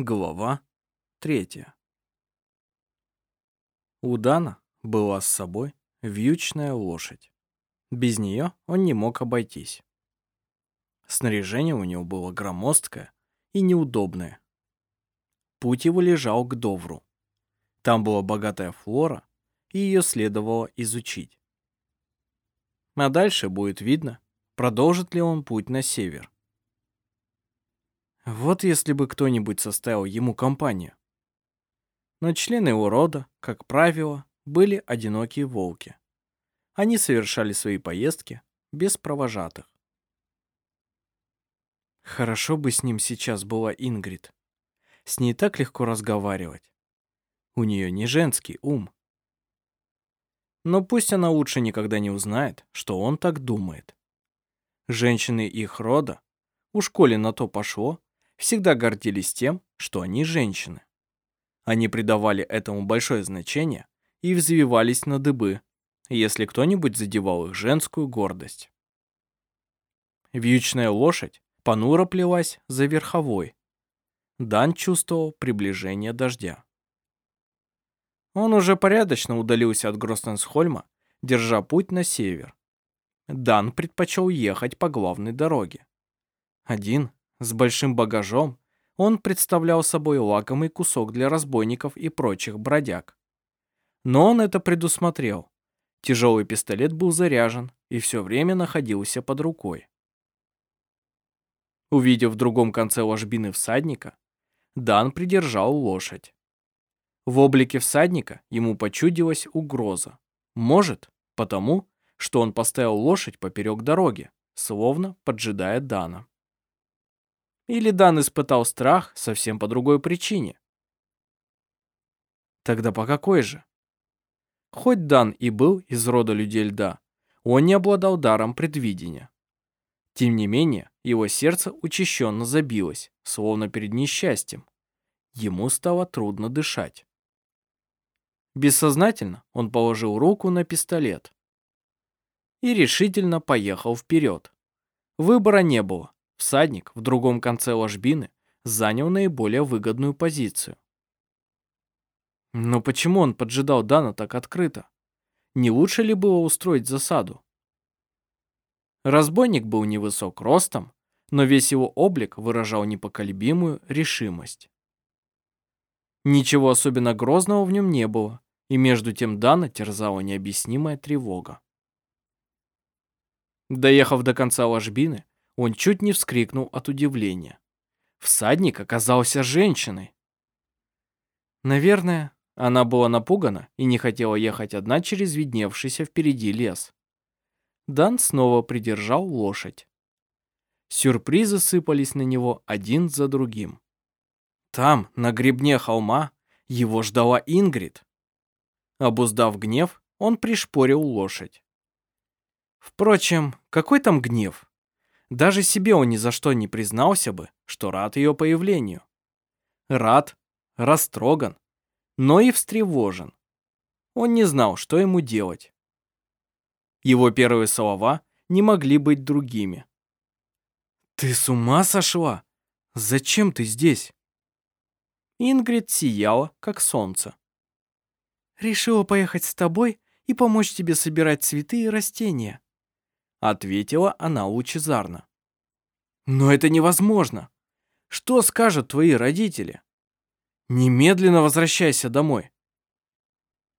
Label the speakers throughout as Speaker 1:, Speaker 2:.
Speaker 1: Глава третья. У Дана была с собой вьючная лошадь. Без нее он не мог обойтись. Снаряжение у него было громоздкое и неудобное. Путь его лежал к Довру. Там была богатая флора, и ее следовало изучить. А дальше будет видно, продолжит ли он путь на север. Вот если бы кто-нибудь составил ему компанию. Но члены его рода, как правило, были одинокие волки. Они совершали свои поездки без провожатых. Хорошо бы с ним сейчас была Ингрид. С ней так легко разговаривать. У нее не женский ум. Но пусть она лучше никогда не узнает, что он так думает. Женщины их рода, у школе на то пошло, всегда гордились тем, что они женщины. Они придавали этому большое значение и взвивались на дыбы, если кто-нибудь задевал их женскую гордость. Вьючная лошадь понуро плелась за верховой. Дан чувствовал приближение дождя. Он уже порядочно удалился от Гростенсхольма, держа путь на север. Дан предпочел ехать по главной дороге. Один с большим багажом, он представлял собой лакомый кусок для разбойников и прочих бродяг. Но он это предусмотрел. Тяжелый пистолет был заряжен и все время находился под рукой. Увидев в другом конце ложбины всадника, Дан придержал лошадь. В облике всадника ему почудилась угроза. Может, потому, что он поставил лошадь поперек дороги, словно поджидая Дана. Или Дан испытал страх совсем по другой причине? Тогда по какой же? Хоть Дан и был из рода людей льда, он не обладал даром предвидения. Тем не менее, его сердце учащенно забилось, словно перед несчастьем. Ему стало трудно дышать. Бессознательно он положил руку на пистолет и решительно поехал вперед. Выбора не было. Всадник в другом конце ложбины занял наиболее выгодную позицию. Но почему он поджидал Дана так открыто? Не лучше ли было устроить засаду? Разбойник был невысок ростом, но весь его облик выражал непоколебимую решимость. Ничего особенно грозного в нем не было, и между тем Дана терзала необъяснимая тревога. Доехав до конца ложбины, он чуть не вскрикнул от удивления. Всадник оказался женщиной. Наверное, она была напугана и не хотела ехать одна через видневшийся впереди лес. Дан снова придержал лошадь. Сюрпризы сыпались на него один за другим. Там, на гребне холма, его ждала Ингрид. Обуздав гнев, он пришпорил лошадь. Впрочем, какой там гнев? Даже себе он ни за что не признался бы, что рад ее появлению. Рад, растроган, но и встревожен. Он не знал, что ему делать. Его первые слова не могли быть другими. «Ты с ума сошла? Зачем ты здесь?» Ингрид сияла, как солнце. «Решила поехать с тобой и помочь тебе собирать цветы и растения», Ответила она лучезарно. Но это невозможно. Что скажут твои родители? Немедленно возвращайся домой.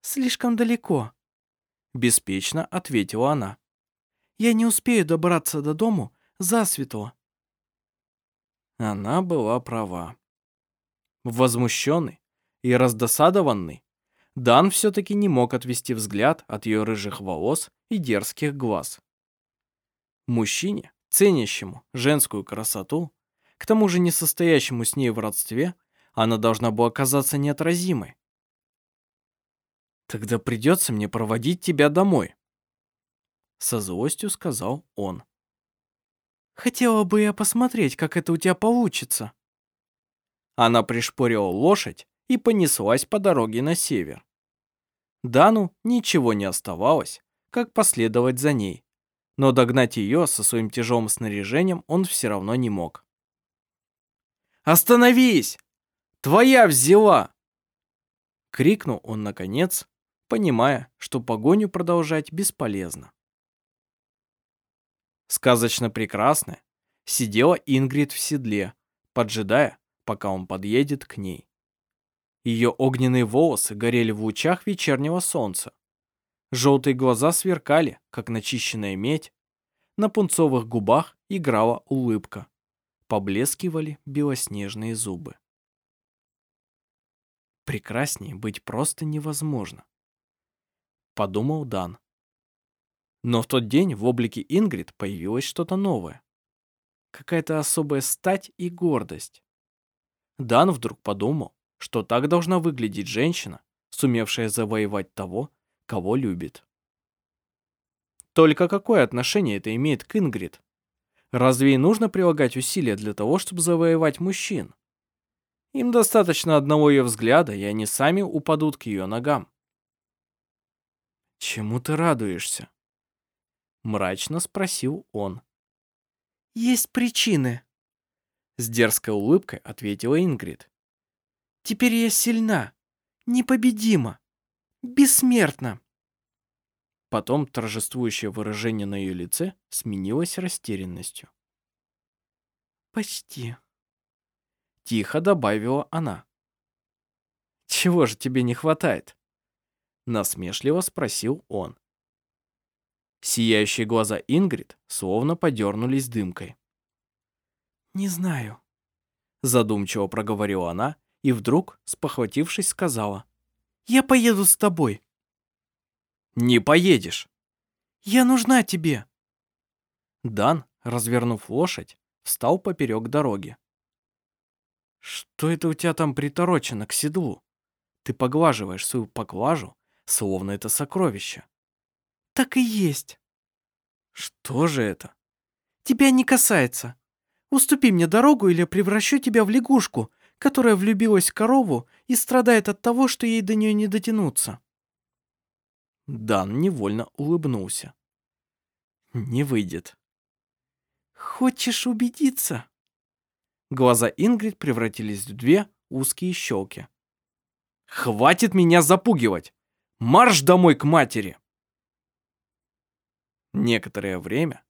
Speaker 1: Слишком далеко, беспечно ответила она. Я не успею добраться до дому засветло. Она была права. Возмущенный и раздосадованный, Дан все-таки не мог отвести взгляд от ее рыжих волос и дерзких глаз. Мужчине, ценящему женскую красоту, к тому же не состоящему с ней в родстве, она должна была оказаться неотразимой. «Тогда придется мне проводить тебя домой», — со злостью сказал он. «Хотела бы я посмотреть, как это у тебя получится». Она пришпорила лошадь и понеслась по дороге на север. Дану ничего не оставалось, как последовать за ней но догнать ее со своим тяжелым снаряжением он все равно не мог. «Остановись!» Твоя взяла!» Крикнул он наконец, понимая, что погоню продолжать бесполезно. Сказочно прекрасная, сидела Ингрид в седле, поджидая, пока он подъедет к ней. Ее огненные волосы горели в лучах вечернего солнца. Желтые глаза сверкали, как начищенная медь. На пунцовых губах играла улыбка. Поблескивали белоснежные зубы. Прекраснее быть просто невозможно. Подумал Дан. Но в тот день в облике Ингрид появилось что-то новое. Какая-то особая стать и гордость. Дан вдруг подумал, что так должна выглядеть женщина, сумевшая завоевать того, кого любит. Только какое отношение это имеет к Ингрид? Разве и нужно прилагать усилия для того, чтобы завоевать мужчин? Им достаточно одного ее взгляда, и они сами упадут к ее ногам. «Чему ты радуешься?» Мрачно спросил он.
Speaker 2: «Есть причины», —
Speaker 1: с дерзкой улыбкой ответила Ингрид.
Speaker 2: «Теперь я сильна, непобедима, бессмертна».
Speaker 1: Потом торжествующее выражение на ее лице сменилось растерянностью.
Speaker 2: «Почти»,
Speaker 1: Тихо добавила она. «Чего же тебе не хватает?» Насмешливо спросил он. Сияющие глаза Ингрид словно подернулись дымкой.
Speaker 2: «Не знаю», —
Speaker 1: задумчиво проговорила она и вдруг, спохватившись, сказала.
Speaker 2: «Я поеду с тобой».
Speaker 1: «Не поедешь».
Speaker 2: «Я нужна тебе».
Speaker 1: Дан, развернув лошадь, встал поперек дороги. Что это у тебя там приторочено к седлу? Ты поглаживаешь свою поклажу, словно это сокровище.
Speaker 2: Так и есть.
Speaker 1: Что же это?
Speaker 2: Тебя не касается. Уступи мне дорогу, или я превращу тебя в лягушку, которая влюбилась в корову и страдает от того, что ей до нее не дотянуться.
Speaker 1: Дан невольно улыбнулся. Не выйдет.
Speaker 2: Хочешь убедиться?
Speaker 1: Глаза Ингрид превратились в две узкие щелки. «Хватит меня запугивать! Марш домой к матери!» Некоторое время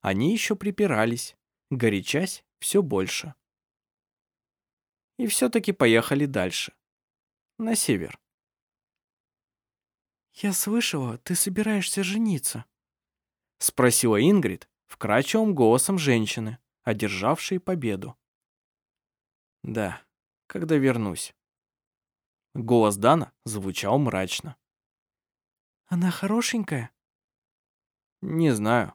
Speaker 1: они еще припирались, горячась все больше. И все-таки поехали дальше, на север.
Speaker 2: «Я слышала, ты собираешься жениться?»
Speaker 1: — спросила Ингрид вкрадчивым голосом женщины, одержавшей победу. Да, когда вернусь. Голос Дана звучал мрачно.
Speaker 2: Она хорошенькая?
Speaker 1: Не знаю.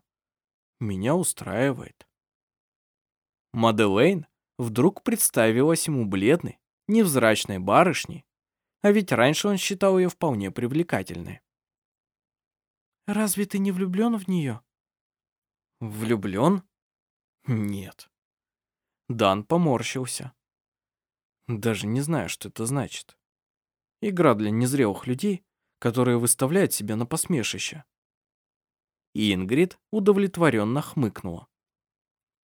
Speaker 1: Меня устраивает. Маделейн вдруг представилась ему бледной, невзрачной барышней, а ведь раньше он считал ее вполне привлекательной.
Speaker 2: «Разве ты не влюблен в нее?»
Speaker 1: «Влюблен? Нет». Дан поморщился. Даже не знаю, что это значит. Игра для незрелых людей, которые выставляют себя на посмешище. И Ингрид удовлетворенно хмыкнула.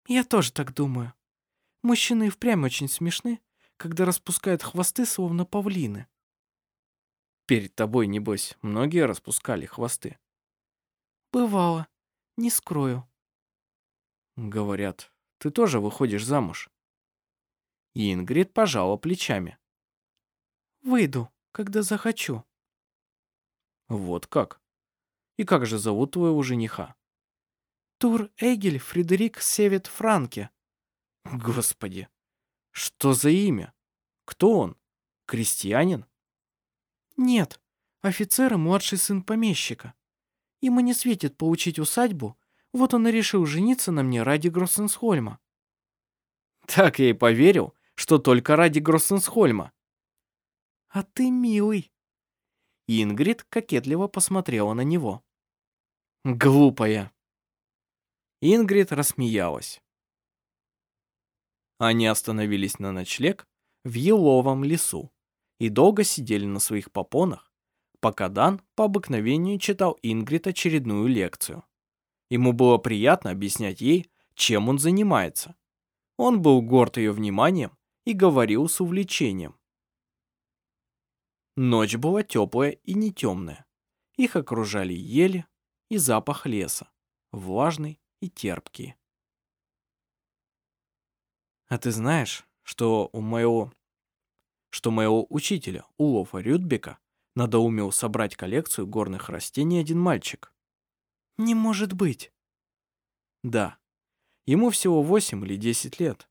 Speaker 2: Я тоже так думаю. Мужчины и впрямь очень смешны, когда распускают хвосты, словно павлины.
Speaker 1: Перед тобой, небось, многие распускали хвосты.
Speaker 2: Бывало. Не скрою.
Speaker 1: Говорят, ты тоже выходишь замуж. Ингрид пожала плечами.
Speaker 2: «Выйду, когда захочу».
Speaker 1: «Вот как? И как же зовут твоего жениха?»
Speaker 2: «Тур Эгель Фредерик Севет Франке».
Speaker 1: «Господи, что за имя? Кто он? Крестьянин?»
Speaker 2: «Нет, офицер и младший сын помещика. Ему не светит получить усадьбу, вот он и решил жениться на мне ради Гроссенсхольма».
Speaker 1: «Так я и поверил, что только ради Гроссенсхольма.
Speaker 2: А ты милый.
Speaker 1: Ингрид кокетливо посмотрела на него. Глупая. Ингрид рассмеялась. Они остановились на ночлег в еловом лесу и долго сидели на своих попонах, пока Дан по обыкновению читал Ингрид очередную лекцию. Ему было приятно объяснять ей, чем он занимается. Он был горд ее вниманием и говорил с увлечением. Ночь была теплая и не темная. Их окружали ели и запах леса, влажный и терпкий. А ты знаешь, что у моего что моего учителя Улофа Рюдбека надоумел собрать коллекцию горных растений один мальчик?
Speaker 2: Не может быть.
Speaker 1: Да. Ему всего 8 или 10 лет.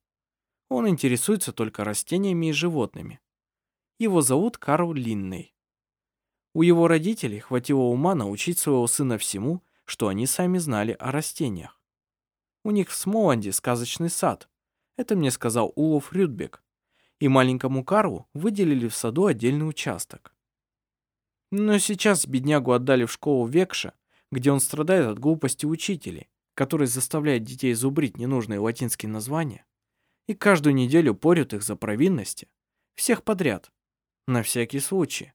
Speaker 1: Он интересуется только растениями и животными. Его зовут Карл Линней. У его родителей хватило ума научить своего сына всему, что они сами знали о растениях. У них в Смоланде сказочный сад. Это мне сказал Улов Рюдбек. И маленькому Карлу выделили в саду отдельный участок. Но сейчас беднягу отдали в школу Векша, где он страдает от глупости учителей, которые заставляют детей зубрить ненужные латинские названия, и каждую неделю порют их за провинности, всех подряд, на всякий случай.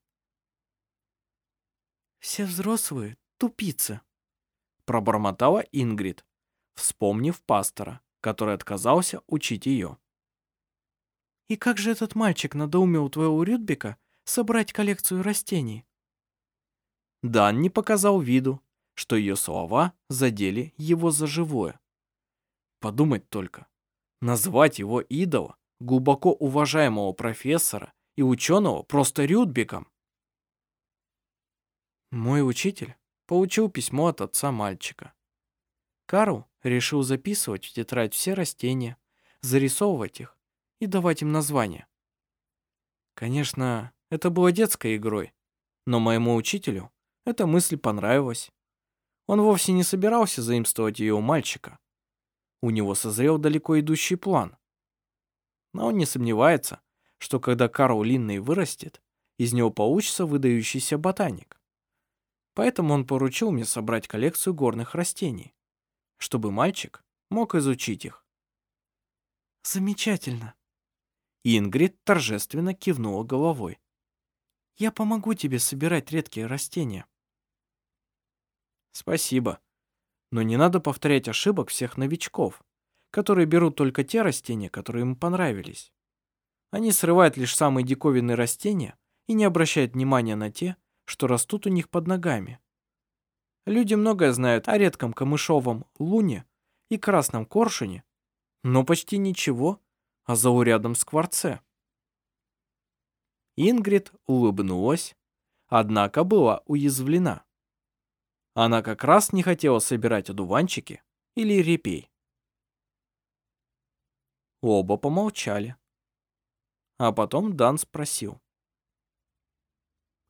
Speaker 2: «Все взрослые — тупицы», —
Speaker 1: пробормотала Ингрид, вспомнив пастора, который отказался учить ее.
Speaker 2: «И как же этот мальчик надоумил твоего Рюдбека собрать коллекцию растений?»
Speaker 1: Дан не показал виду, что ее слова задели его за живое. Подумать только. Назвать его идола, глубоко уважаемого профессора и ученого просто Рюдбеком. Мой учитель получил письмо от отца мальчика. Карл решил записывать в тетрадь все растения, зарисовывать их и давать им названия. Конечно, это было детской игрой, но моему учителю эта мысль понравилась. Он вовсе не собирался заимствовать ее у мальчика. У него созрел далеко идущий план. Но он не сомневается, что когда Карл Линней вырастет, из него получится выдающийся ботаник. Поэтому он поручил мне собрать коллекцию горных растений, чтобы мальчик мог изучить их.
Speaker 2: Замечательно.
Speaker 1: Ингрид торжественно кивнула головой.
Speaker 2: Я помогу тебе собирать редкие растения.
Speaker 1: Спасибо. Но не надо повторять ошибок всех новичков, которые берут только те растения, которые им понравились. Они срывают лишь самые диковинные растения и не обращают внимания на те, что растут у них под ногами. Люди многое знают о редком камышовом луне и красном коршуне, но почти ничего о заурядном скворце. Ингрид улыбнулась, однако была уязвлена. Она как раз не хотела собирать одуванчики или репей. Оба помолчали. А потом Дан спросил.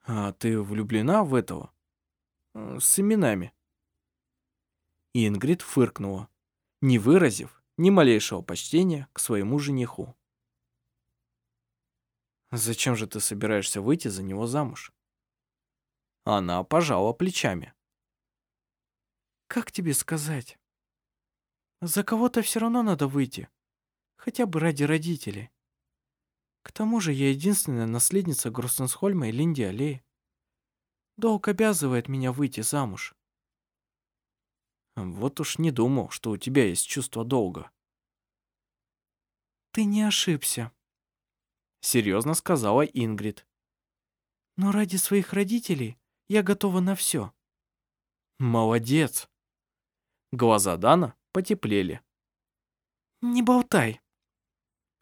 Speaker 1: «А ты влюблена в этого? С именами?» Ингрид фыркнула, не выразив ни малейшего почтения к своему жениху. «Зачем же ты собираешься выйти за него замуж?» Она пожала плечами.
Speaker 2: Как тебе сказать? За кого-то все равно надо выйти. Хотя бы ради родителей. К тому же я единственная наследница Гроссенсхольма и Линди Аллеи. Долг обязывает меня выйти замуж.
Speaker 1: Вот уж не думал, что у тебя есть чувство долга.
Speaker 2: Ты не ошибся.
Speaker 1: Серьезно сказала Ингрид.
Speaker 2: Но ради своих родителей я готова на все.
Speaker 1: Молодец. Глаза Дана потеплели.
Speaker 2: «Не болтай».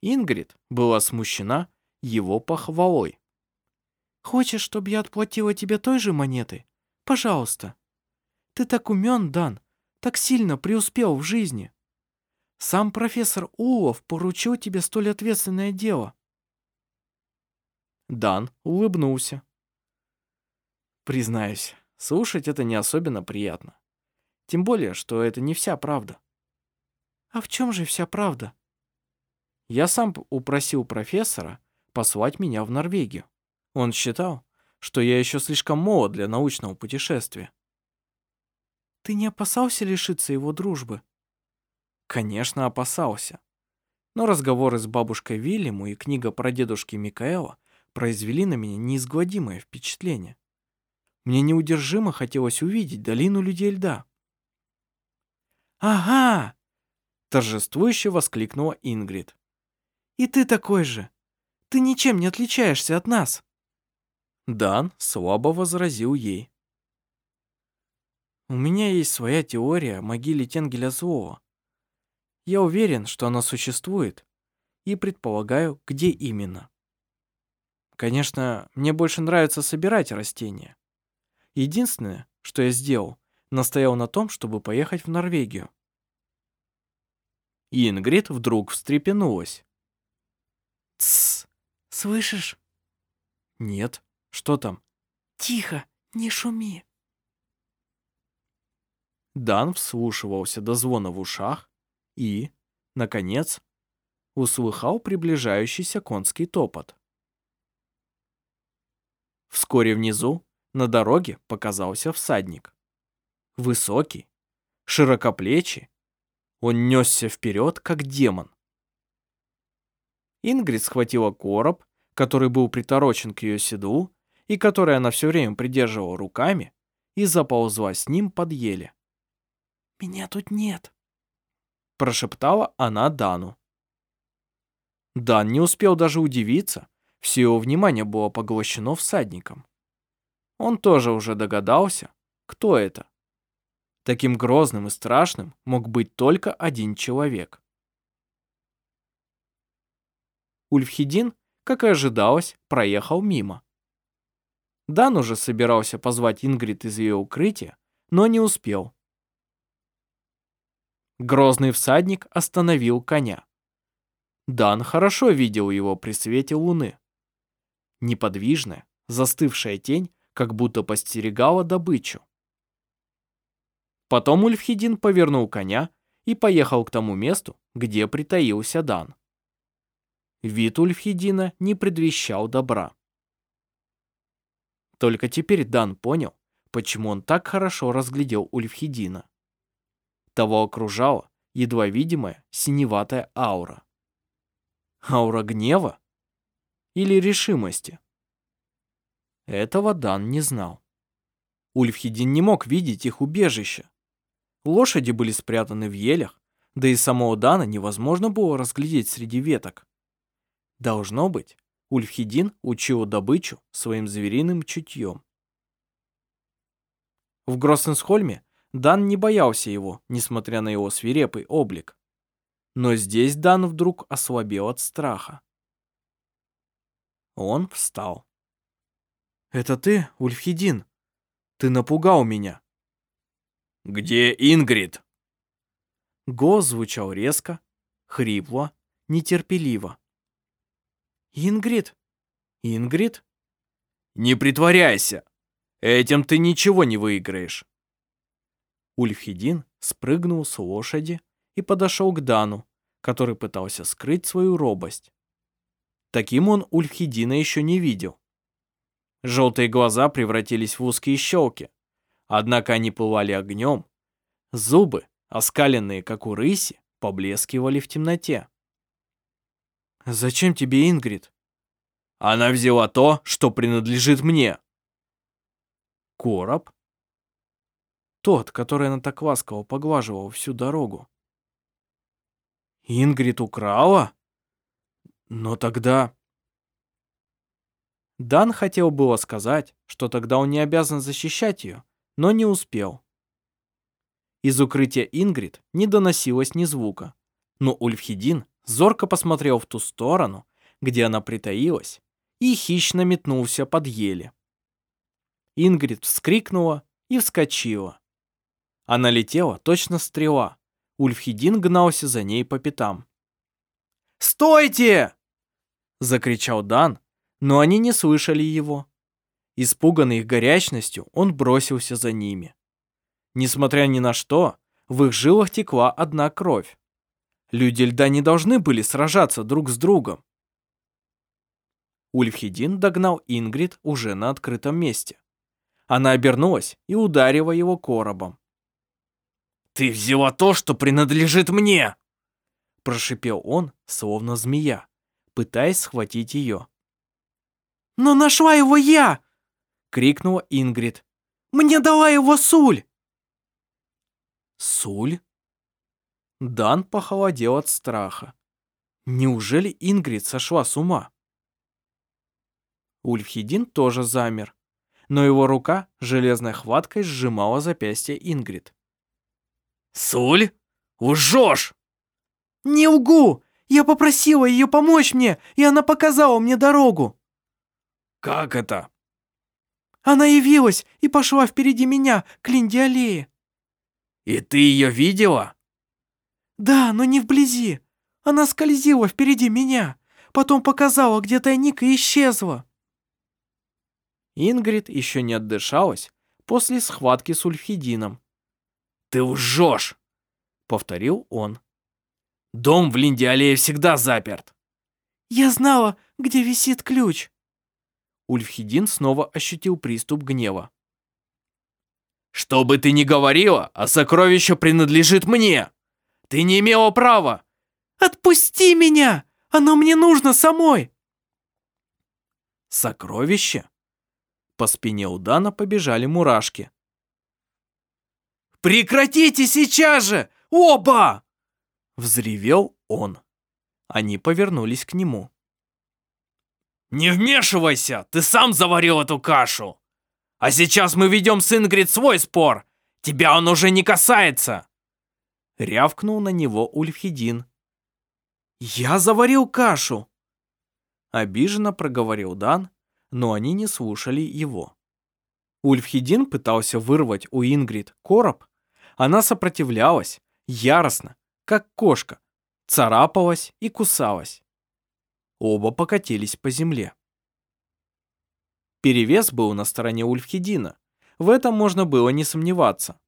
Speaker 1: Ингрид была смущена его похвалой.
Speaker 2: «Хочешь, чтобы я отплатила тебе той же монетой? Пожалуйста. Ты так умен, Дан, так сильно преуспел в жизни. Сам профессор Улов поручил тебе столь ответственное дело».
Speaker 1: Дан улыбнулся. Признаюсь, слушать это не особенно приятно. Тем более, что это не вся правда.
Speaker 2: А в чем же вся правда?
Speaker 1: Я сам упросил профессора послать меня в Норвегию. Он считал, что я еще слишком молод для научного путешествия.
Speaker 2: Ты не опасался лишиться его дружбы?
Speaker 1: Конечно, опасался. Но разговоры с бабушкой Вильяму и книга про дедушки Микаэла произвели на меня неизгладимое впечатление. Мне неудержимо хотелось увидеть долину людей льда.
Speaker 2: «Ага!»
Speaker 1: – торжествующе воскликнула Ингрид.
Speaker 2: И ты такой же. Ты ничем не отличаешься от нас.
Speaker 1: Дан слабо возразил ей.
Speaker 2: У меня есть своя теория о могиле Тенгеля Злого. Я уверен, что она существует, и предполагаю, где именно. Конечно, мне больше нравится собирать растения. Единственное, что я сделал, настоял на том, чтобы поехать в Норвегию.
Speaker 1: Ингрид вдруг встрепенулась.
Speaker 2: «Тссс, слышишь?»
Speaker 1: «Нет, что там?»
Speaker 2: «Тихо, не шуми».
Speaker 1: Дан вслушивался до звона в ушах и, наконец, услыхал приближающийся конский топот. Вскоре внизу, на дороге, показался всадник. Высокий, широкоплечий, он несся вперед, как демон. Ингрид схватила короб, который был приторочен к ее седлу и который она все время придерживала руками, и заползла с ним под еле.
Speaker 2: «Меня тут нет», —
Speaker 1: прошептала она Дану. Дан не успел даже удивиться, все его внимание было поглощено всадником. Он тоже уже догадался, кто это. Таким грозным и страшным мог быть только один человек. Ульфхедин, как и ожидалось, проехал мимо. Дан уже собирался позвать Ингрид из ее укрытия, но не успел. Грозный всадник остановил коня. Дан хорошо видел его при свете луны. Неподвижная, застывшая тень как будто постерегала добычу. Потом Ульфхедин повернул коня и поехал к тому месту, где притаился Дан. Вид Ульфхедина не предвещал добра. Только теперь Дан понял, почему он так хорошо разглядел Ульфхедина. Того окружала едва видимая синеватая аура. Аура гнева? Или решимости? Этого Дан не знал. Ульфхедин не мог видеть их убежище. Лошади были спрятаны в елях, да и самого Дана невозможно было разглядеть среди веток. Должно быть, Ульфхедин учил добычу своим звериным чутьем. В Гроссенсхольме Дан не боялся его, несмотря на его свирепый облик. Но здесь Дан вдруг ослабел от страха. Он встал.
Speaker 2: «Это ты, Ульфхедин? Ты напугал меня».
Speaker 1: «Где Ингрид?»
Speaker 2: Голос звучал резко, хрипло, нетерпеливо. «Ингрид? Ингрид?»
Speaker 1: «Не притворяйся! Этим ты ничего не выиграешь!» Ульфхедин спрыгнул с лошади и подошел к Дану, который пытался скрыть свою робость. Таким он Ульфхедина еще не видел. Желтые глаза превратились в узкие щелки, однако они пылали огнем. Зубы, оскаленные, как у рыси, поблескивали в темноте.
Speaker 2: «Зачем тебе Ингрид?»
Speaker 1: «Она взяла то, что принадлежит мне».
Speaker 2: «Короб?» Тот, который она так ласково поглаживала всю дорогу. Ингрид украла? Но тогда...
Speaker 1: Дан хотел было сказать, что тогда он не обязан защищать ее, но не успел. Из укрытия Ингрид не доносилось ни звука, но Ульфхедин зорко посмотрел в ту сторону, где она притаилась, и хищно метнулся под ели. Ингрид вскрикнула и вскочила. Она летела точно стрела. Ульфхедин гнался за ней по пятам. «Стойте!» — закричал Дан, но они не слышали его. Испуганный их горячностью, он бросился за ними. Несмотря ни на что, в их жилах текла одна кровь. Люди льда не должны были сражаться друг с другом. Ульфхедин догнал Ингрид уже на открытом месте. Она обернулась и ударила его коробом. «Ты взяла то, что принадлежит мне!» Прошипел он, словно змея, пытаясь схватить ее.
Speaker 2: «Но нашла его я!» Крикнула Ингрид. «Мне дала его Суль!»
Speaker 1: «Суль?» Дан похолодел от страха. Неужели Ингрид сошла с ума? Ульфхедин тоже замер, но его рука железной хваткой сжимала запястье Ингрид.
Speaker 2: «Суль, лжешь!»
Speaker 1: «Не лгу! Я попросила ее помочь мне, и она показала мне дорогу!»
Speaker 2: «Как это?»
Speaker 1: «Она явилась и пошла впереди меня к Линде-аллее».
Speaker 2: «И ты ее видела?»
Speaker 1: «Да, но не вблизи. Она скользила впереди меня, потом показала, где тайник и исчезла». Ингрид еще не отдышалась после схватки с Ульфхедином.
Speaker 2: «Ты лжешь!» — повторил он. «Дом в Линдиалее всегда заперт!»
Speaker 1: «Я знала, где висит ключ!» Ульфхедин снова ощутил приступ гнева.
Speaker 2: «Что бы ты ни говорила, а сокровище принадлежит мне! Ты не имела права!»
Speaker 1: «Отпусти меня! Оно мне нужно самой!»
Speaker 2: «Сокровище?» По спине у Дана побежали мурашки. «Прекратите сейчас же! Оба!» Взревел он. Они повернулись к нему. «Не вмешивайся! Ты сам заварил эту кашу! А сейчас мы ведем с Ингрид свой спор! Тебя он уже не касается!» Рявкнул на него Ульфхедин.
Speaker 1: «Я заварил кашу!» Обиженно проговорил Дан, но они не слушали его. Ульфхедин пытался вырвать у Ингрид короб. Она сопротивлялась, яростно, как кошка, царапалась и кусалась. Оба покатились по земле. Перевес был на стороне Ульфхедина. В этом можно было не сомневаться.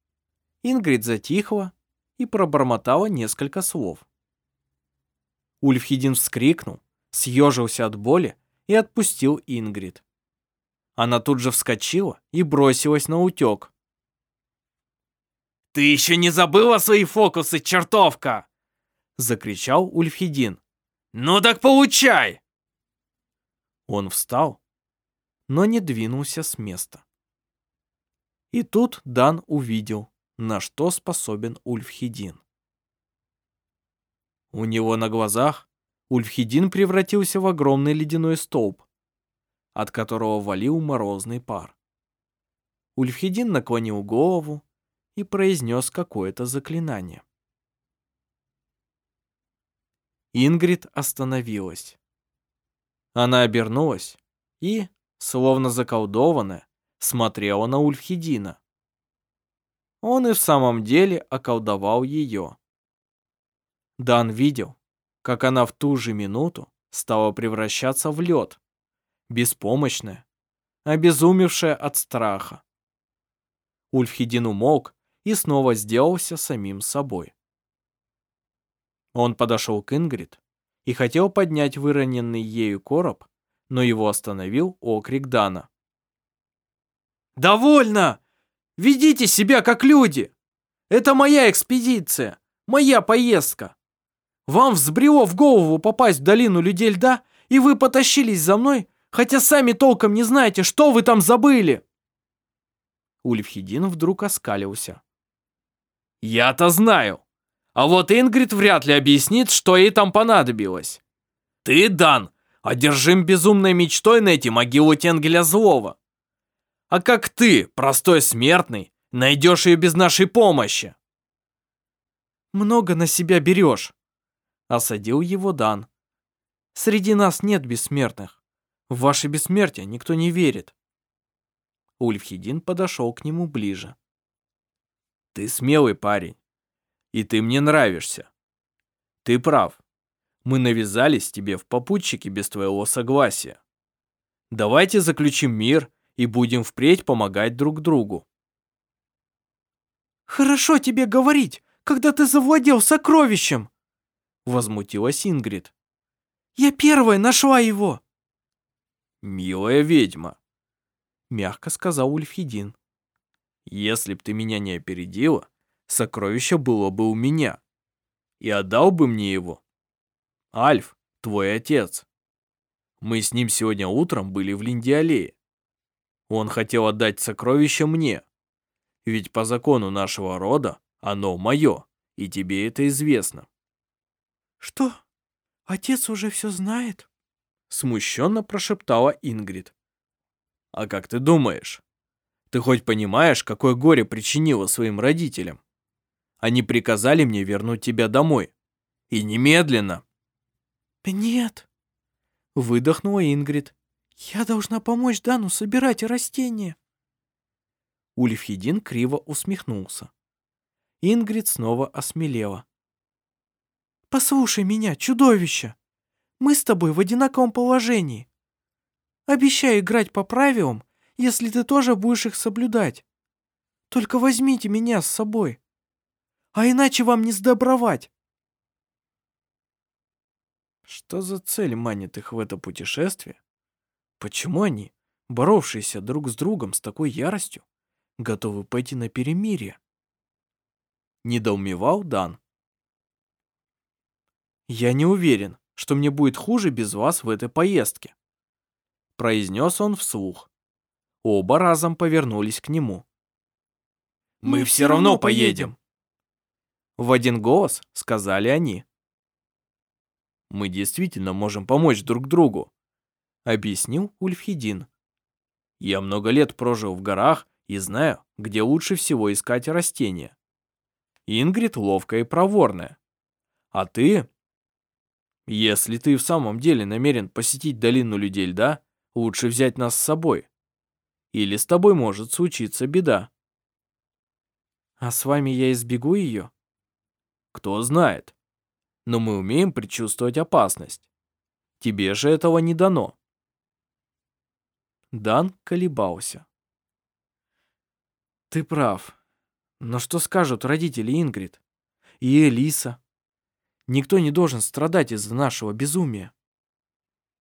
Speaker 1: Ингрид затихла и пробормотала несколько слов. Ульфхедин вскрикнул, съежился от боли и отпустил Ингрид. Она тут же вскочила и бросилась на утек.
Speaker 2: «Ты еще не забыла свои фокусы, чертовка!» Закричал Ульфхедин. «Ну так получай!»
Speaker 1: Он встал, но не двинулся с места. И тут Дан увидел, на что способен Ульфхедин. У него на глазах Ульфхедин превратился в огромный ледяной столб, от которого валил морозный пар. Ульфхедин наклонил голову и произнес какое-то заклинание. Ингрид остановилась. Она обернулась и, словно заколдованная, смотрела на Ульфхедина. Он и в самом деле околдовал ее. Дан видел, как она в ту же минуту стала превращаться в лед, беспомощная, обезумевшая от страха. Ульфхедин умолк и снова сделался самим собой. Он подошел к Ингрид и хотел поднять выроненный ею короб, но его остановил окрик Дана.
Speaker 2: «Довольно! Ведите себя как люди! Это моя экспедиция, моя поездка! Вам взбрело в голову попасть в долину людей льда, и вы потащились за мной, хотя сами толком не знаете, что вы там забыли!»
Speaker 1: Ульфхедин вдруг оскалился.
Speaker 2: «Я-то знаю. А вот Ингрид вряд ли объяснит, что ей там понадобилось. Ты, Дан, одержим безумной мечтой найти могилу Тенгеля Злого. А как ты, простой смертный, найдешь ее без нашей помощи?»
Speaker 1: «Много на себя берешь», — осадил его Дан. «Среди нас нет бессмертных. В ваше бессмертие никто не верит». Ульфхедин подошел к нему ближе.
Speaker 2: «Ты смелый парень, и ты мне нравишься. Ты прав. Мы навязались тебе в попутчике без твоего согласия. Давайте заключим мир и будем впредь помогать друг другу».
Speaker 1: «Хорошо тебе говорить, когда ты завладел сокровищем!» Возмутилась Ингрид. «Я первая нашла его!»
Speaker 2: «Милая ведьма!» Мягко сказал Ульфхедин. «Если б ты меня не опередила, сокровище было бы у меня. И отдал бы мне его. Альф, твой отец. Мы с ним сегодня утром были в Линдиалее. Он хотел отдать сокровище мне. Ведь по закону нашего рода оно мое, и тебе это известно.
Speaker 1: Что?
Speaker 2: Отец уже все знает?
Speaker 1: Смущенно прошептала Ингрид. А как ты думаешь? Ты хоть понимаешь, какое горе причинила своим родителям? Они приказали мне вернуть тебя домой. И немедленно.
Speaker 2: Нет. Выдохнула Ингрид. Я должна помочь Дану собирать растения.
Speaker 1: Ульфхедин криво усмехнулся. Ингрид снова осмелела.
Speaker 2: «Послушай меня, чудовище! Мы с тобой в одинаковом положении. Обещаю играть по правилам, если ты тоже будешь их соблюдать. Только возьмите меня с собой, а иначе вам не сдобровать».
Speaker 1: Что за цель манит их в это путешествие? Почему они, боровшиеся друг с другом с такой яростью, готовы пойти на перемирие? Недоумевал Дан. «Я не уверен, что мне будет хуже без вас в этой поездке», произнес он вслух. Оба разом повернулись к нему.
Speaker 2: «Мы все равно поедем!»
Speaker 1: В один голос сказали они. «Мы действительно можем помочь друг другу», объяснил Ульфхедин. «Я много лет прожил в горах и знаю, где лучше всего искать растения. Ингрид ловкая и проворная. А ты? Если ты в самом деле намерен посетить долину людей льда, лучше взять нас с собой. Или с тобой может случиться беда.
Speaker 2: А с вами я избегу ее?
Speaker 1: Кто знает. Но мы умеем предчувствовать опасность. Тебе же этого не дано. Дан колебался. Ты прав. Но что скажут родители Ингрид? И Элиса? Никто не должен страдать из-за нашего безумия.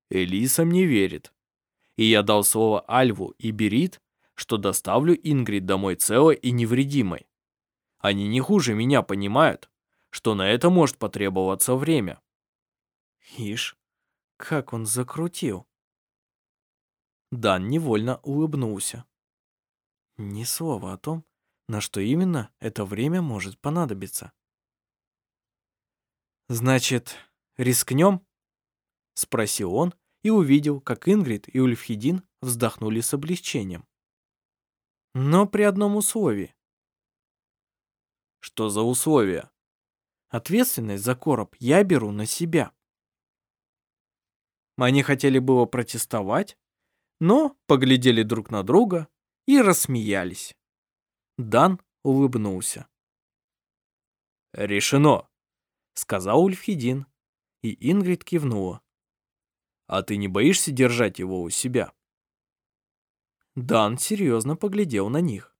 Speaker 1: Элиса мне верит. И я дал слово Альву и Берит, что доставлю Ингрид домой целой и невредимой. Они не хуже меня понимают, что на это может потребоваться время.
Speaker 2: Ишь, как он закрутил.
Speaker 1: Дан невольно улыбнулся.
Speaker 2: Ни слова о том, на что именно это время может понадобиться.
Speaker 1: «Значит, рискнем?» — спросил он и увидел, как Ингрид и Ульфхедин вздохнули с облегчением. «Но при одном условии». «Что за условия?» «Ответственность за короб я беру на себя». Они хотели было протестовать, но поглядели друг на друга и рассмеялись. Дан улыбнулся. «Решено», — сказал Ульфхедин, и Ингрид кивнула. «А ты не боишься держать его у себя?» Дан серьезно поглядел на них.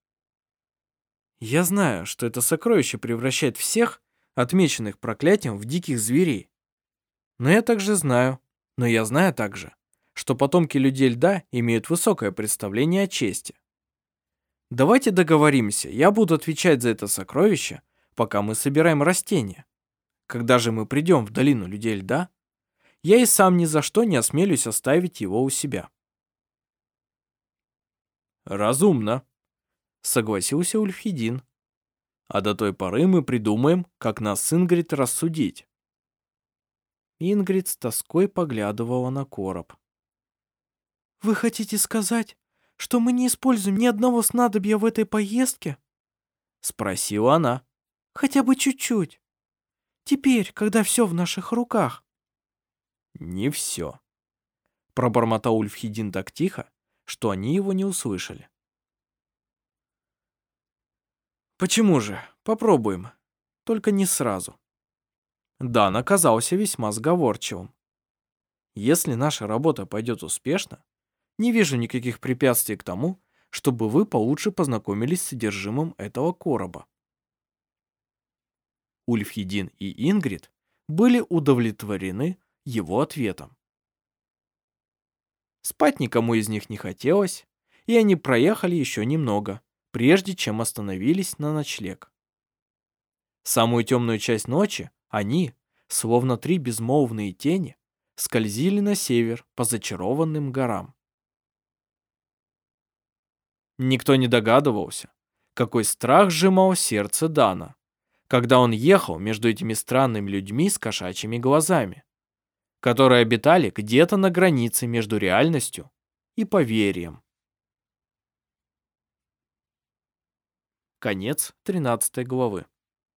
Speaker 1: «Я знаю, что это сокровище превращает всех, отмеченных проклятием, в диких зверей. Но я также знаю, но я знаю также, что потомки людей льда имеют высокое представление о чести. Давайте договоримся, я буду отвечать за это сокровище, пока мы собираем растения. Когда же мы придем в долину людей льда, я и сам ни за что не осмелюсь оставить его у себя. Разумно, согласился Ульфхедин. А до той поры мы придумаем, как нас Ингрид рассудить. Ингрид с тоской поглядывала на короб.
Speaker 2: «Вы хотите сказать, что мы не используем ни одного снадобья в этой поездке?»
Speaker 1: Спросила она.
Speaker 2: «Хотя бы чуть-чуть. Теперь, когда все в наших руках».
Speaker 1: «Не все», — пробормотал Ульфхедин так тихо, что они его не услышали. «Почему же? Попробуем. Только не сразу». Дан оказался весьма сговорчивым. Если наша работа пойдет успешно, не вижу никаких препятствий к тому, чтобы вы получше познакомились с содержимым этого короба. Ульфхедин и Ингрид были удовлетворены его ответом. Спать никому из них не хотелось, и они проехали еще немного, прежде чем остановились на ночлег. Самую темную часть ночи они, словно три безмолвные тени, скользили на север по зачарованным горам. Никто не догадывался, какой страх сжимал сердце Дана, когда он ехал между этими странными людьми с кошачьими глазами, которые обитали где-то на границе между реальностью и поверьем. Конец 13 главы.